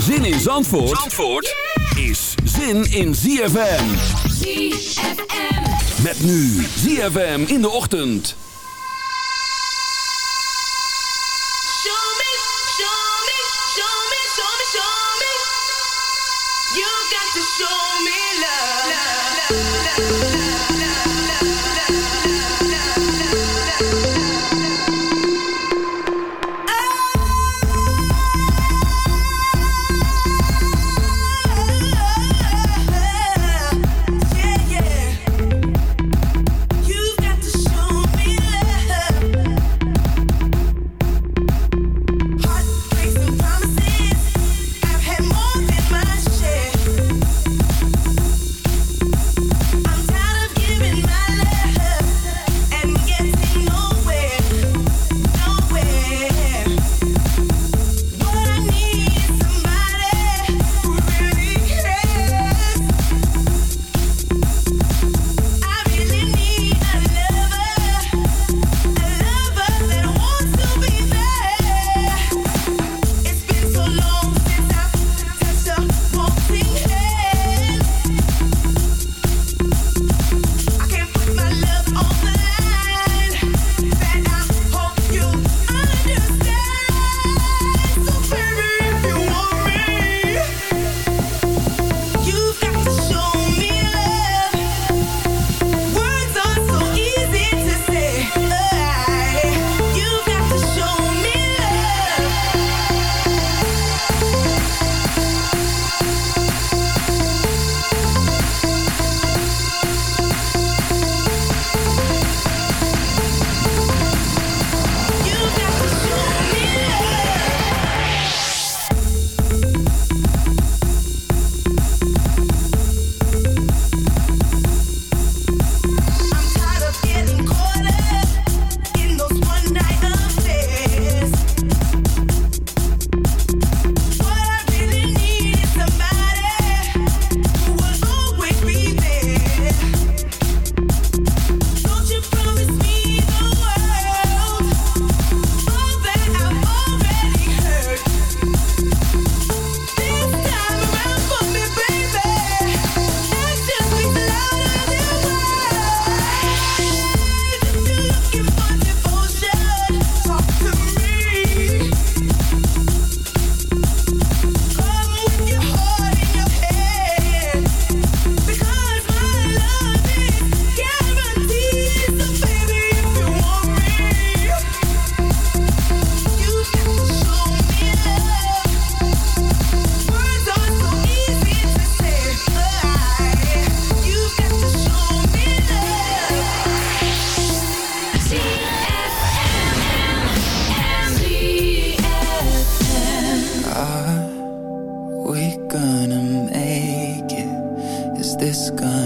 Zin in Zandvoort, Zandvoort is zin in ZFM. ZFM. Met nu ZFM in de ochtend. Show me, show me, show me, show me, show me. You got to show me love. love, love, love, I will love this gun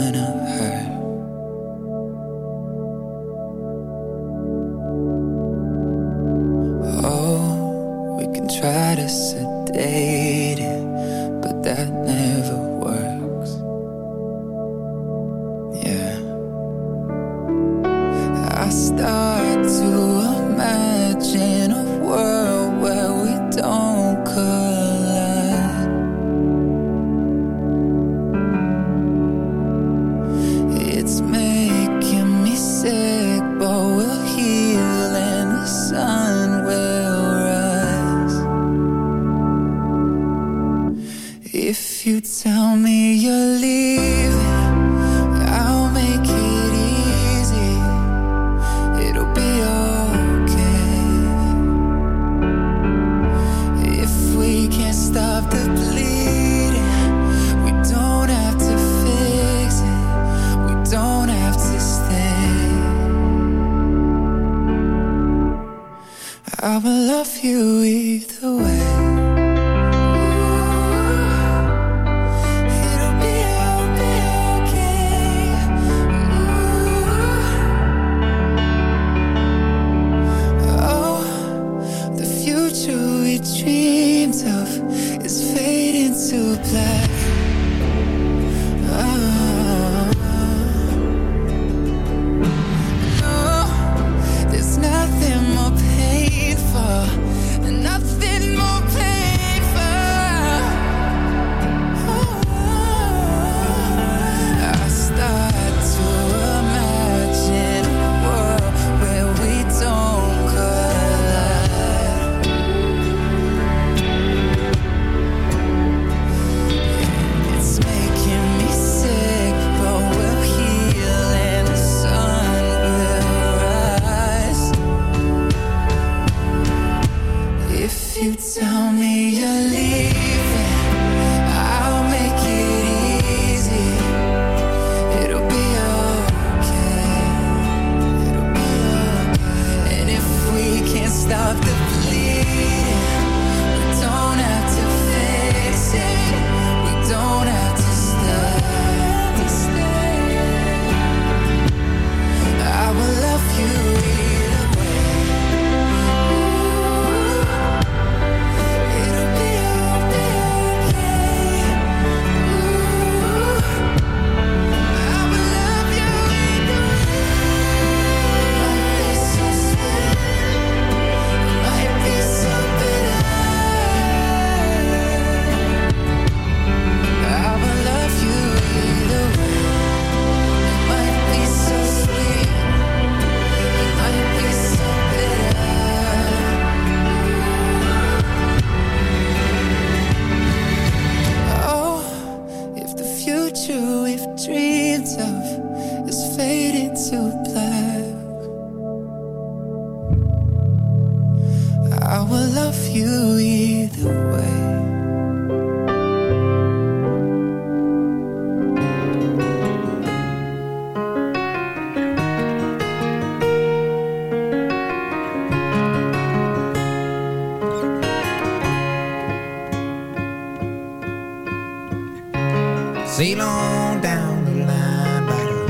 Sail on down the line About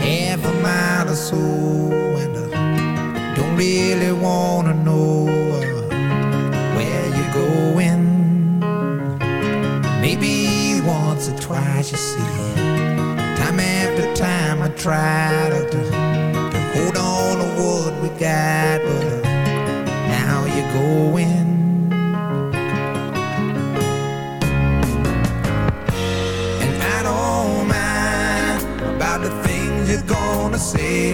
half a mile or so. And I don't really want to know uh, Where you're going. Maybe once or twice you see. Time after time I try to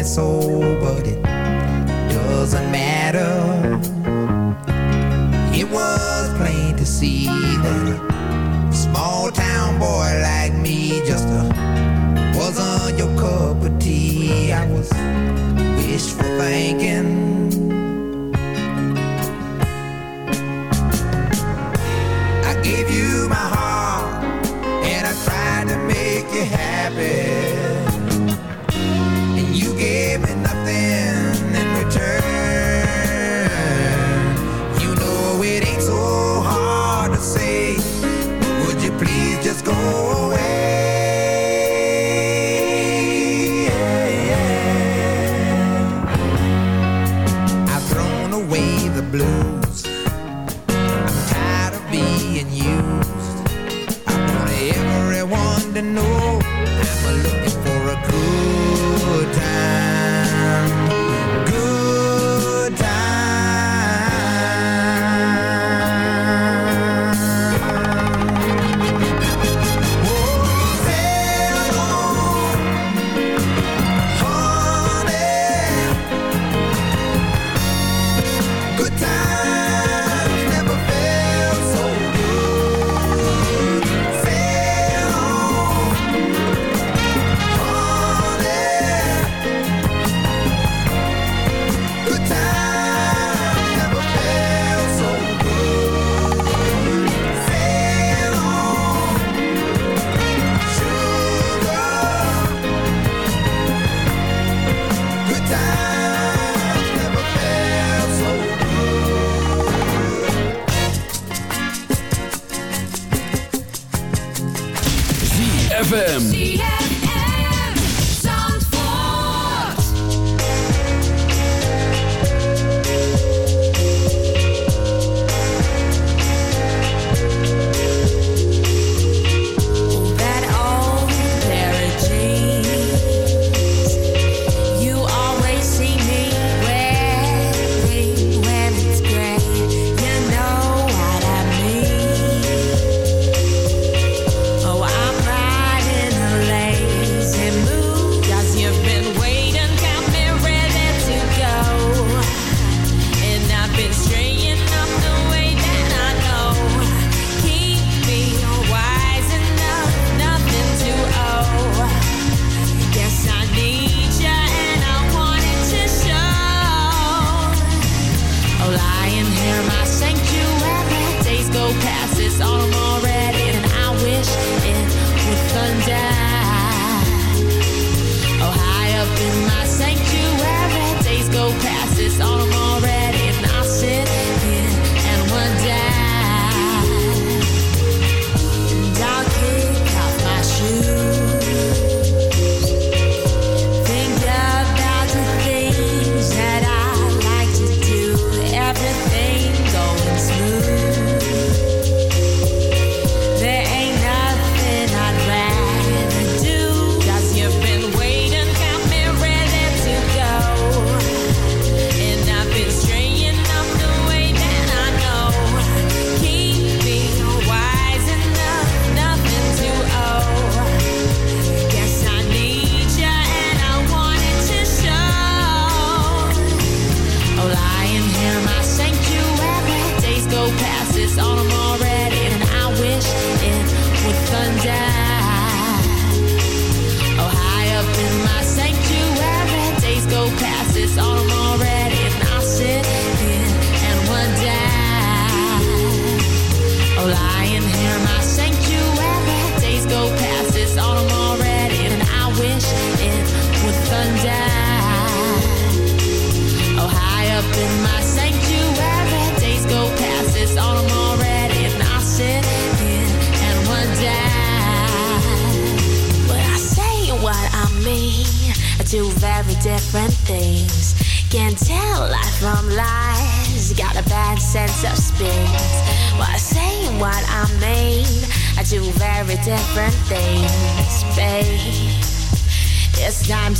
it's over.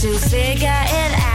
To figure it out.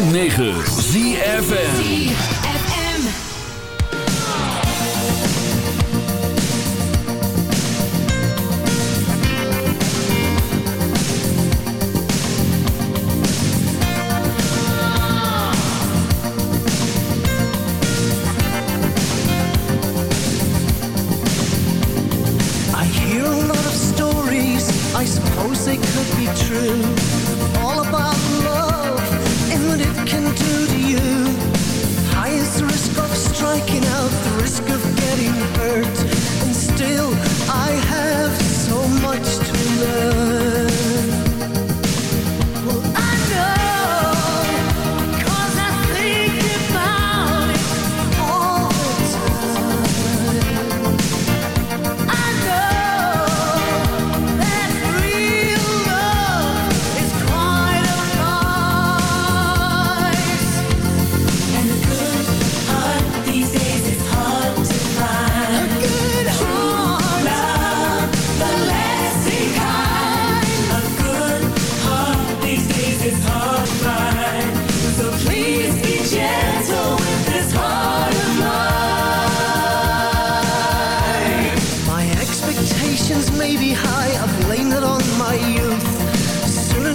106.9 ZFN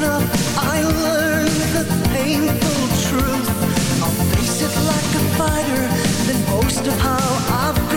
of how I've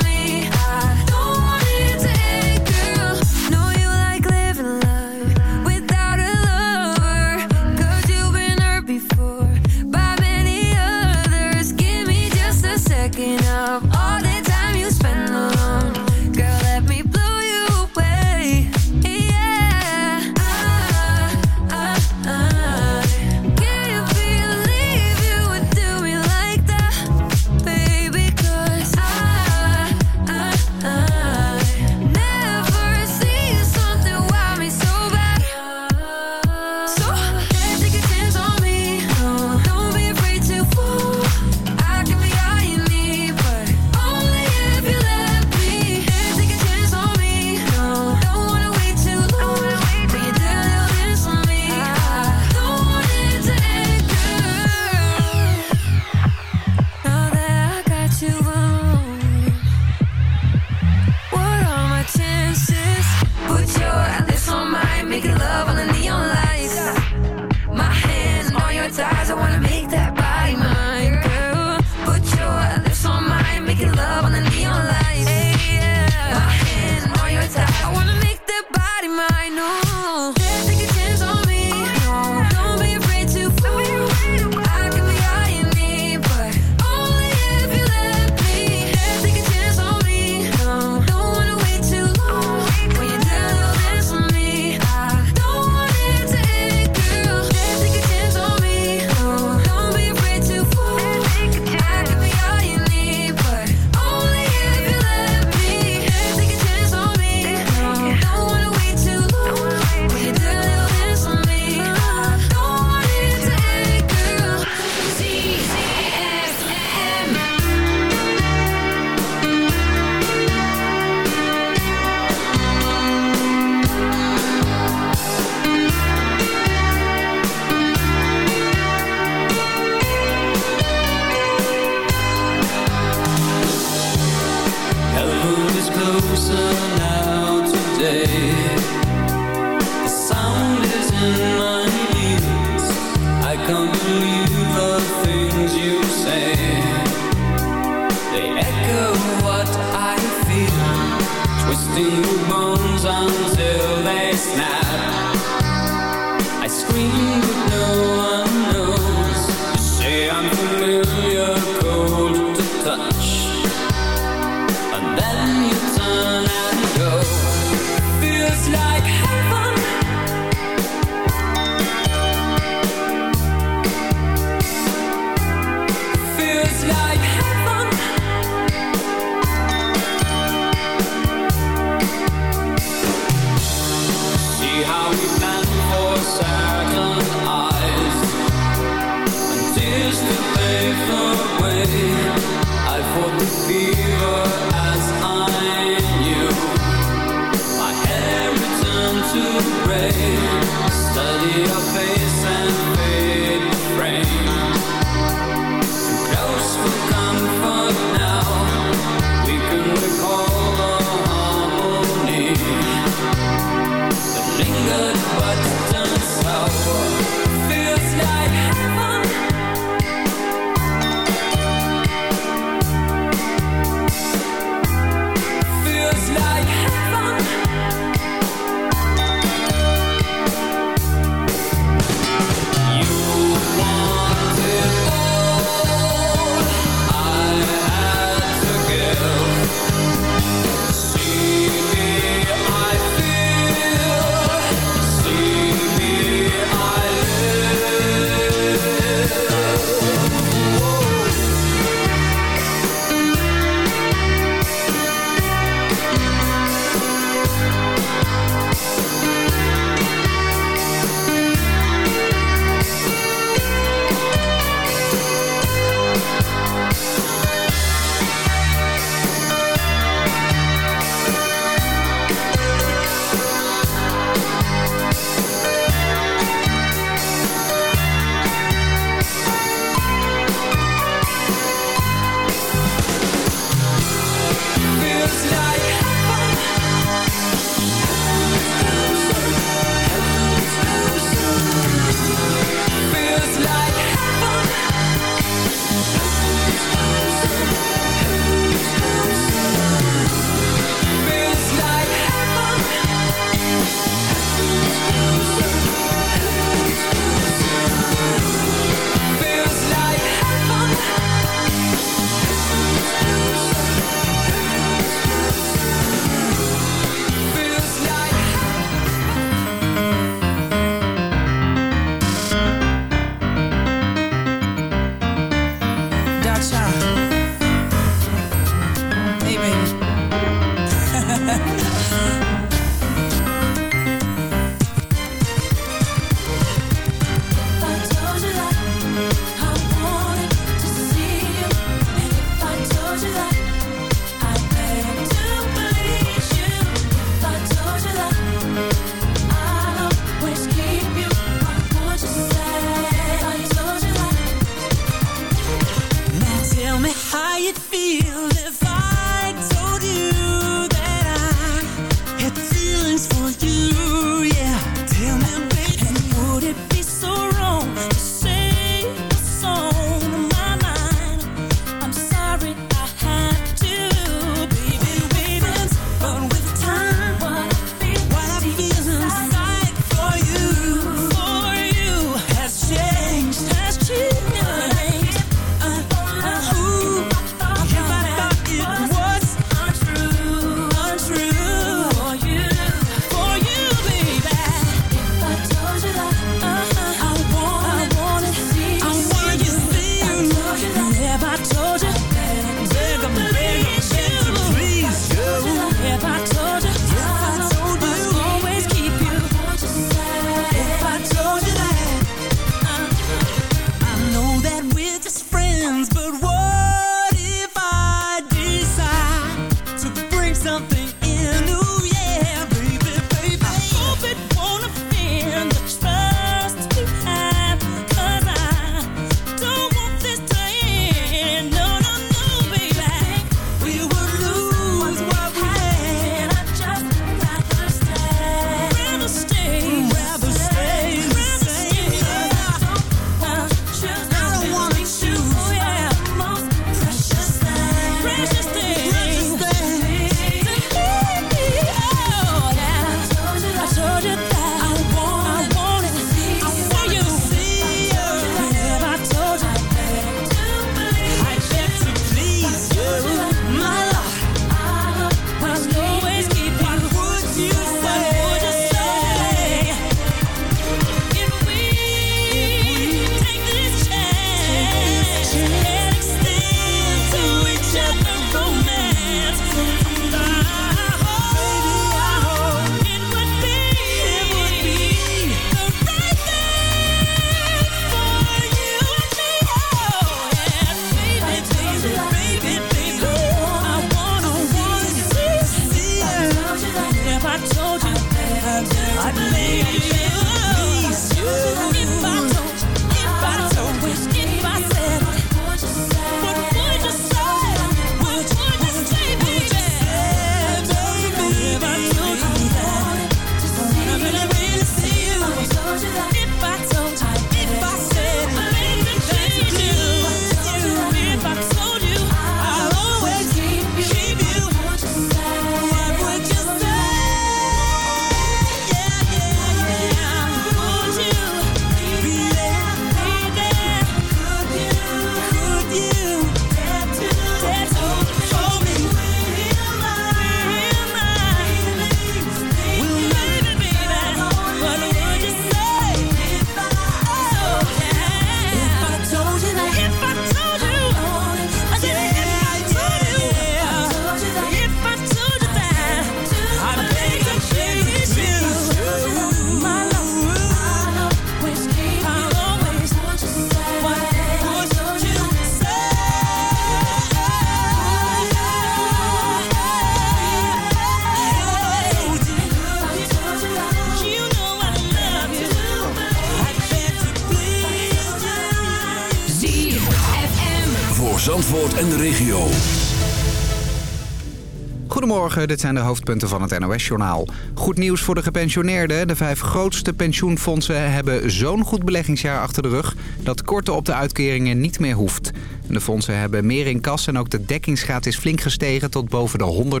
dit zijn de hoofdpunten van het NOS-journaal. Goed nieuws voor de gepensioneerden. De vijf grootste pensioenfondsen hebben zo'n goed beleggingsjaar achter de rug... dat korten op de uitkeringen niet meer hoeft. De fondsen hebben meer in kas en ook de dekkingsgraad is flink gestegen tot boven de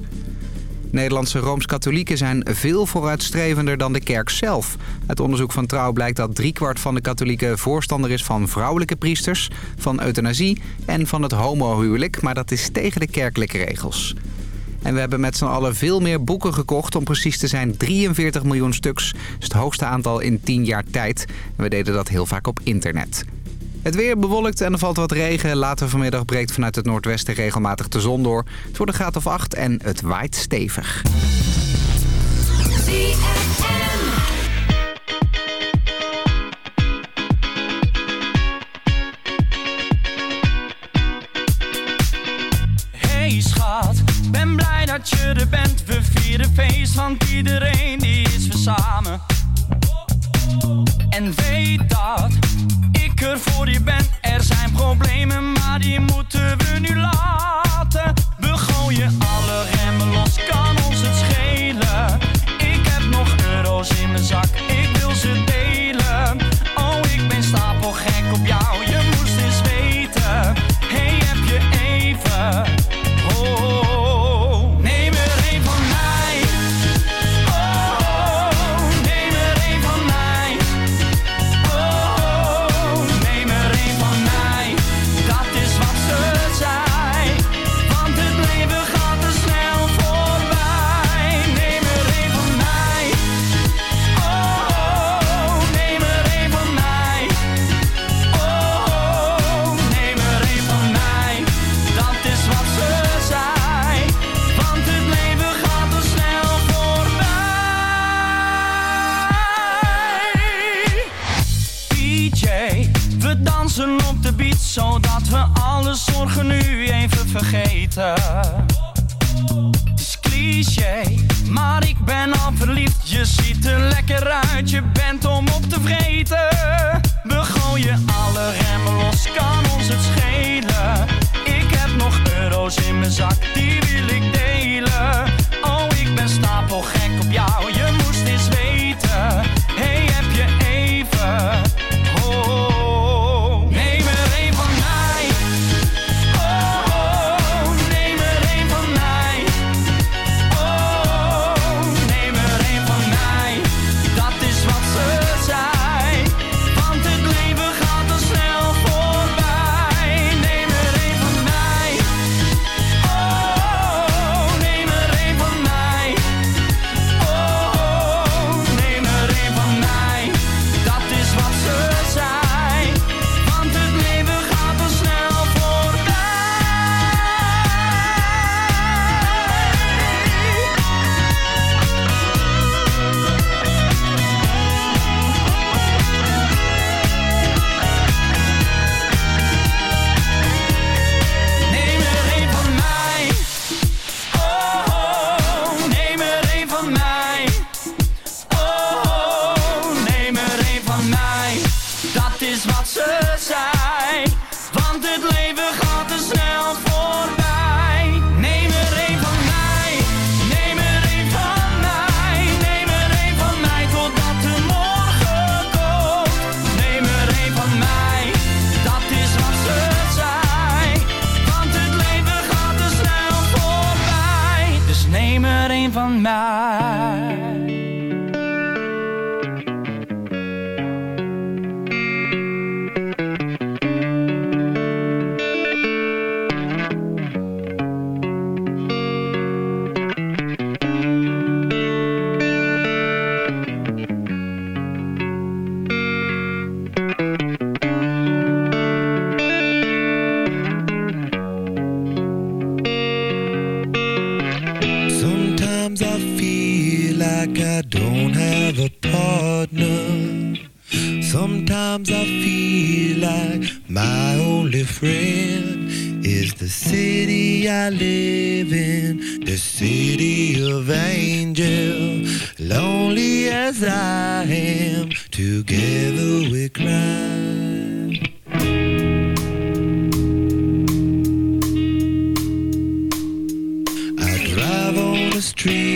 100% Nederlandse Rooms-Katholieken zijn veel vooruitstrevender dan de kerk zelf. Uit onderzoek van Trouw blijkt dat driekwart van de katholieken voorstander is van vrouwelijke priesters, van euthanasie en van het homohuwelijk, maar dat is tegen de kerkelijke regels. En we hebben met z'n allen veel meer boeken gekocht. Om precies te zijn 43 miljoen stuks. Dat is het hoogste aantal in 10 jaar tijd. En we deden dat heel vaak op internet. Het weer bewolkt en er valt wat regen. Later vanmiddag breekt vanuit het noordwesten regelmatig de zon door. Het wordt een graad of 8 en het waait stevig. Dat je er bent. We vieren feest, want iedereen die is weer samen. En weet dat ik er voor je ben. Er zijn problemen, maar die moeten we nu laten. tree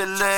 Enter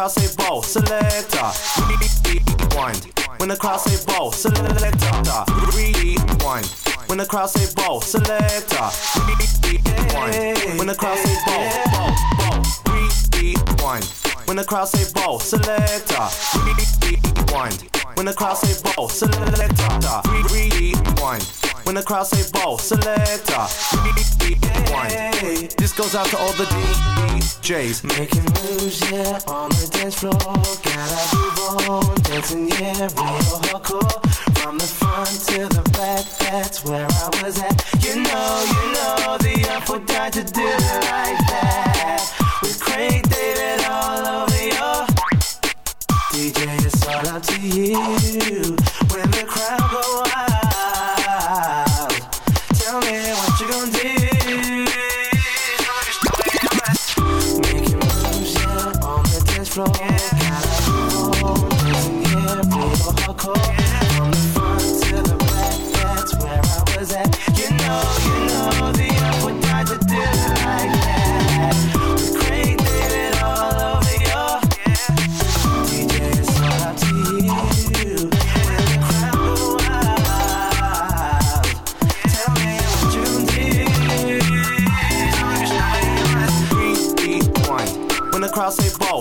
crowd say ball, selector. Rewind. When the crowd say ball, selector. Rewind. When the crowd say ball, selector. Rewind. When the crowd say ball, ball, ball. Rewind. When the crowd say ball, selector. Rewind. When the crowd say ball, selector. Rewind. When the crowd say ball, selector. This goes out to all the DJs. Making moves, yeah, on the dance floor. Gotta move on, dancing, yeah, real hardcore. From the front to the back, that's where I was at. You know, you know, the Artful Dodger do it like that. With Craig David all over your DJ, it's all up to you. When the crowd go wild, floor.